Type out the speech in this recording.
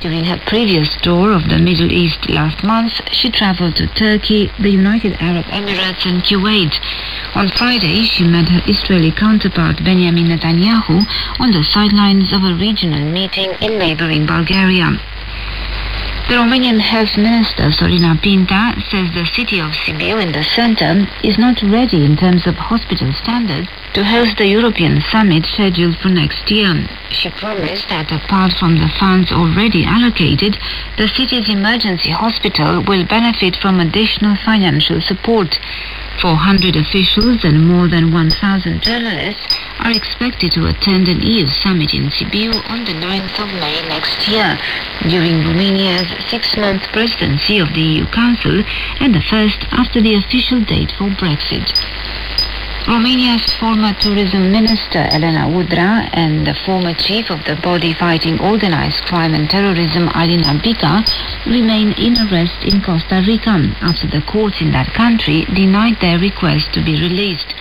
During her previous tour of the Middle East last month, she traveled to Turkey, the United Arab Emirates and Kuwait. On Friday, she met her Israeli counterpart Benjamin Netanyahu on the sidelines of a regional meeting in neighboring Bulgaria. The Romanian Health Minister Sorina Pintea says the city of Sibiu in the center is not ready in terms of hospital standards to host the European summit scheduled for next year. She promised that apart from the funds already allocated, the city's emergency hospital will benefit from additional financial support. 400 officials and more than 1,000 journalists are expected to attend an EU summit in Sibiu on the 9th of May next year, during Romania's six-month presidency of the EU Council and the first after the official date for Brexit. Romania's former tourism minister Elena Udrea and the former chief of the body fighting organized crime and terrorism Alina Bica remain in arrest in Costa Rica after the courts in that country denied their request to be released.